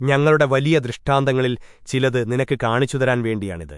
ഞങ്ങളുടെ വലിയ ദൃഷ്ടാന്തങ്ങളിൽ ചിലത് നിനക്ക് കാണിച്ചുതരാൻ വേണ്ടിയാണിത്